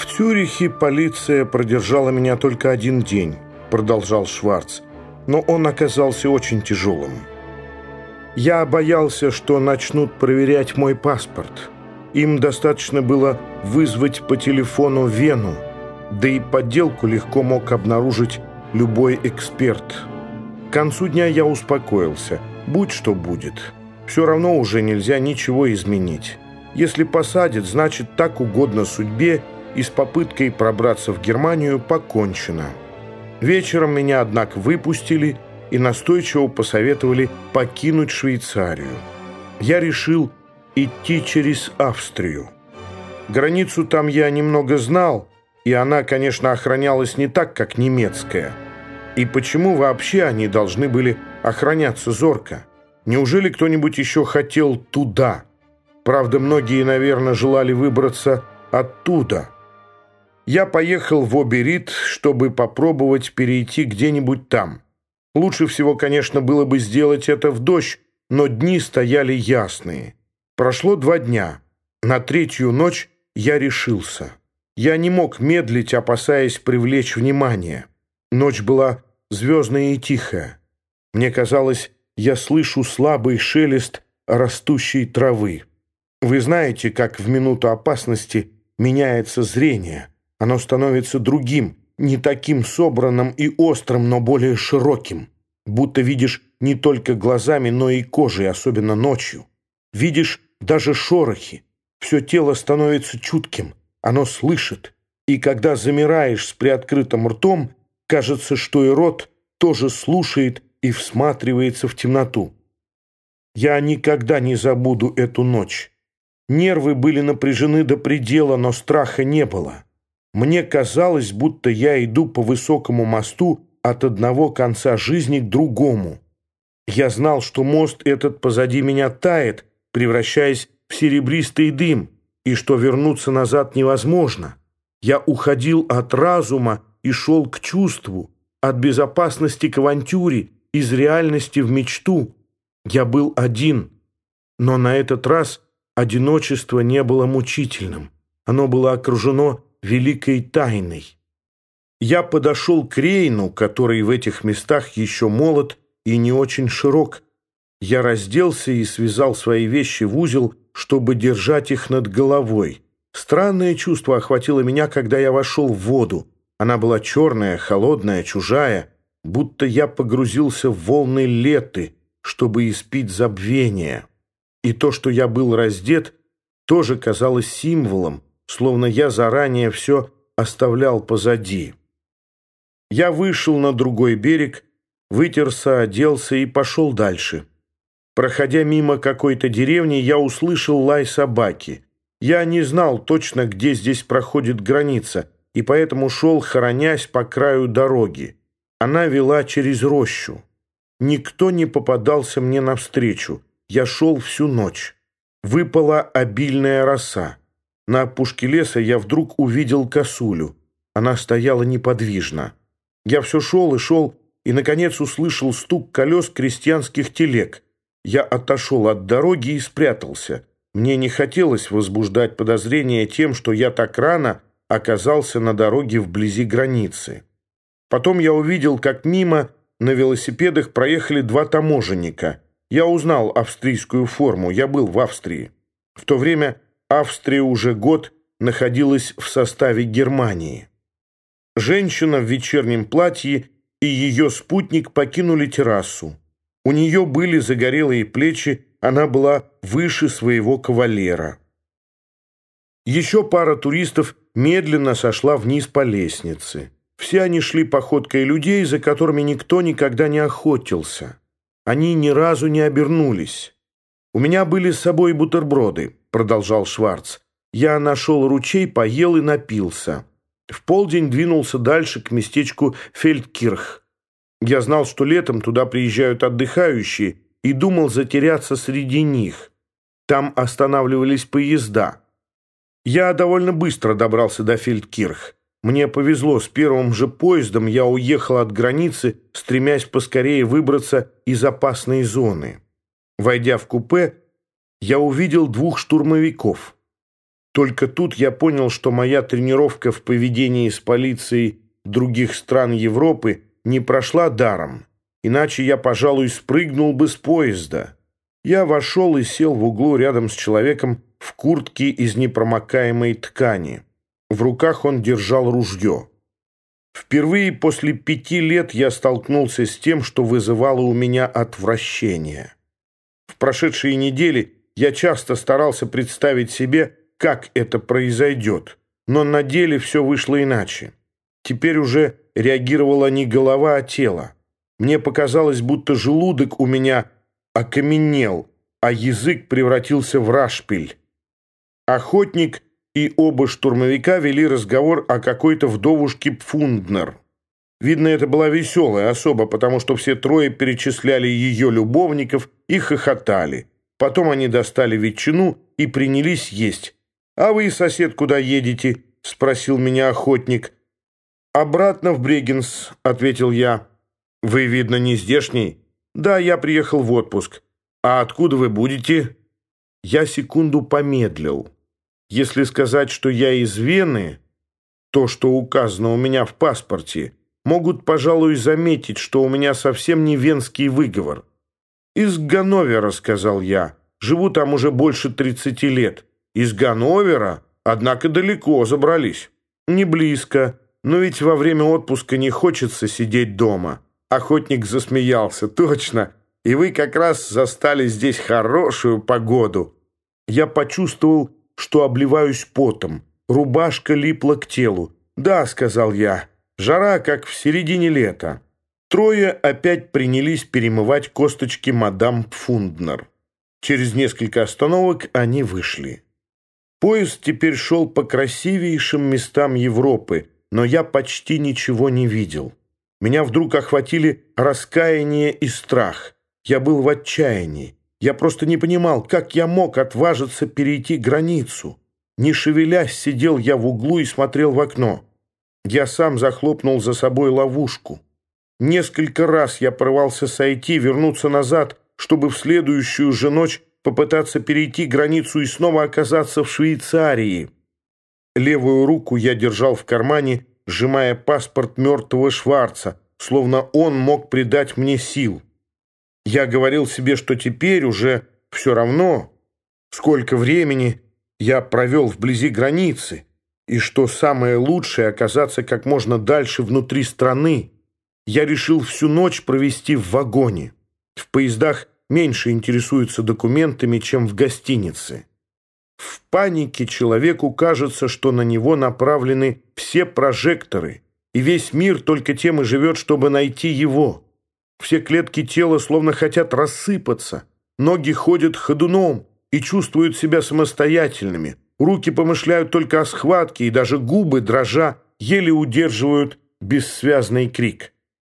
«В Цюрихе полиция продержала меня только один день», — продолжал Шварц, «но он оказался очень тяжелым. Я боялся, что начнут проверять мой паспорт. Им достаточно было вызвать по телефону Вену, да и подделку легко мог обнаружить любой эксперт. К концу дня я успокоился. Будь что будет. Все равно уже нельзя ничего изменить. Если посадят, значит так угодно судьбе, и с попыткой пробраться в Германию покончено. Вечером меня, однако, выпустили и настойчиво посоветовали покинуть Швейцарию. Я решил идти через Австрию. Границу там я немного знал, и она, конечно, охранялась не так, как немецкая. И почему вообще они должны были охраняться зорко? Неужели кто-нибудь еще хотел туда? Правда, многие, наверное, желали выбраться оттуда. Я поехал в Оберит, чтобы попробовать перейти где-нибудь там. Лучше всего, конечно, было бы сделать это в дождь, но дни стояли ясные. Прошло два дня. На третью ночь я решился. Я не мог медлить, опасаясь привлечь внимание. Ночь была звездная и тихая. Мне казалось, я слышу слабый шелест растущей травы. Вы знаете, как в минуту опасности меняется зрение. Оно становится другим, не таким собранным и острым, но более широким. Будто видишь не только глазами, но и кожей, особенно ночью. Видишь даже шорохи. Все тело становится чутким, оно слышит, и когда замираешь с приоткрытым ртом, кажется, что и рот тоже слушает и всматривается в темноту. Я никогда не забуду эту ночь. Нервы были напряжены до предела, но страха не было. Мне казалось, будто я иду по высокому мосту от одного конца жизни к другому. Я знал, что мост этот позади меня тает, превращаясь в серебристый дым, и что вернуться назад невозможно. Я уходил от разума и шел к чувству, от безопасности к авантюре, из реальности в мечту. Я был один, но на этот раз одиночество не было мучительным. Оно было окружено великой тайной. Я подошел к Рейну, который в этих местах еще молод и не очень широк. Я разделся и связал свои вещи в узел, чтобы держать их над головой. Странное чувство охватило меня, когда я вошел в воду. Она была черная, холодная, чужая, будто я погрузился в волны леты, чтобы испить забвение. И то, что я был раздет, тоже казалось символом, словно я заранее все оставлял позади. Я вышел на другой берег, вытерся, оделся и пошел дальше. Проходя мимо какой-то деревни, я услышал лай собаки. Я не знал точно, где здесь проходит граница, и поэтому шел, хоронясь по краю дороги. Она вела через рощу. Никто не попадался мне навстречу. Я шел всю ночь. Выпала обильная роса. На опушке леса я вдруг увидел косулю. Она стояла неподвижно. Я все шел и шел, и, наконец, услышал стук колес крестьянских телег. Я отошел от дороги и спрятался. Мне не хотелось возбуждать подозрения тем, что я так рано оказался на дороге вблизи границы. Потом я увидел, как мимо на велосипедах проехали два таможенника. Я узнал австрийскую форму, я был в Австрии. В то время Австрия уже год находилась в составе Германии. Женщина в вечернем платье и ее спутник покинули террасу. У нее были загорелые плечи, она была выше своего кавалера. Еще пара туристов медленно сошла вниз по лестнице. Все они шли походкой людей, за которыми никто никогда не охотился. Они ни разу не обернулись. «У меня были с собой бутерброды», — продолжал Шварц. «Я нашел ручей, поел и напился. В полдень двинулся дальше к местечку Фельдкирх. Я знал, что летом туда приезжают отдыхающие, и думал затеряться среди них. Там останавливались поезда. Я довольно быстро добрался до Фельдкирх. Мне повезло, с первым же поездом я уехал от границы, стремясь поскорее выбраться из опасной зоны. Войдя в купе, я увидел двух штурмовиков. Только тут я понял, что моя тренировка в поведении с полицией других стран Европы не прошла даром, иначе я, пожалуй, спрыгнул бы с поезда. Я вошел и сел в углу рядом с человеком в куртке из непромокаемой ткани. В руках он держал ружье. Впервые после пяти лет я столкнулся с тем, что вызывало у меня отвращение. В прошедшие недели я часто старался представить себе, как это произойдет, но на деле все вышло иначе. Теперь уже реагировала не голова, а тело. Мне показалось, будто желудок у меня окаменел, а язык превратился в рашпиль. Охотник и оба штурмовика вели разговор о какой-то вдовушке Пфунднер. Видно, это была веселая особа, потому что все трое перечисляли ее любовников и хохотали. Потом они достали ветчину и принялись есть. «А вы, сосед, куда едете?» — спросил меня охотник. «Обратно в Брегенс», — ответил я. «Вы, видно, не здешний?» «Да, я приехал в отпуск». «А откуда вы будете?» Я секунду помедлил. Если сказать, что я из Вены, то, что указано у меня в паспорте, могут, пожалуй, заметить, что у меня совсем не венский выговор. «Из Ганновера», — сказал я. «Живу там уже больше тридцати лет. Из Ганновера? Однако далеко забрались. Не близко, но ведь во время отпуска не хочется сидеть дома». Охотник засмеялся. «Точно. И вы как раз застали здесь хорошую погоду». Я почувствовал, что обливаюсь потом. Рубашка липла к телу. «Да», — сказал я, — «жара, как в середине лета». Трое опять принялись перемывать косточки мадам Пфунднер. Через несколько остановок они вышли. Поезд теперь шел по красивейшим местам Европы, но я почти ничего не видел. Меня вдруг охватили раскаяние и страх. Я был в отчаянии. Я просто не понимал, как я мог отважиться перейти границу. Не шевелясь, сидел я в углу и смотрел в окно. Я сам захлопнул за собой ловушку. Несколько раз я порывался сойти, вернуться назад, чтобы в следующую же ночь попытаться перейти границу и снова оказаться в Швейцарии. Левую руку я держал в кармане, сжимая паспорт мертвого Шварца, словно он мог придать мне сил. Я говорил себе, что теперь уже все равно, сколько времени я провел вблизи границы, и что самое лучшее — оказаться как можно дальше внутри страны. Я решил всю ночь провести в вагоне. В поездах меньше интересуются документами, чем в гостинице. В панике человеку кажется, что на него направлены все прожекторы, и весь мир только тем и живет, чтобы найти его. Все клетки тела словно хотят рассыпаться. Ноги ходят ходуном и чувствуют себя самостоятельными. Руки помышляют только о схватке, и даже губы, дрожа, еле удерживают бессвязный крик.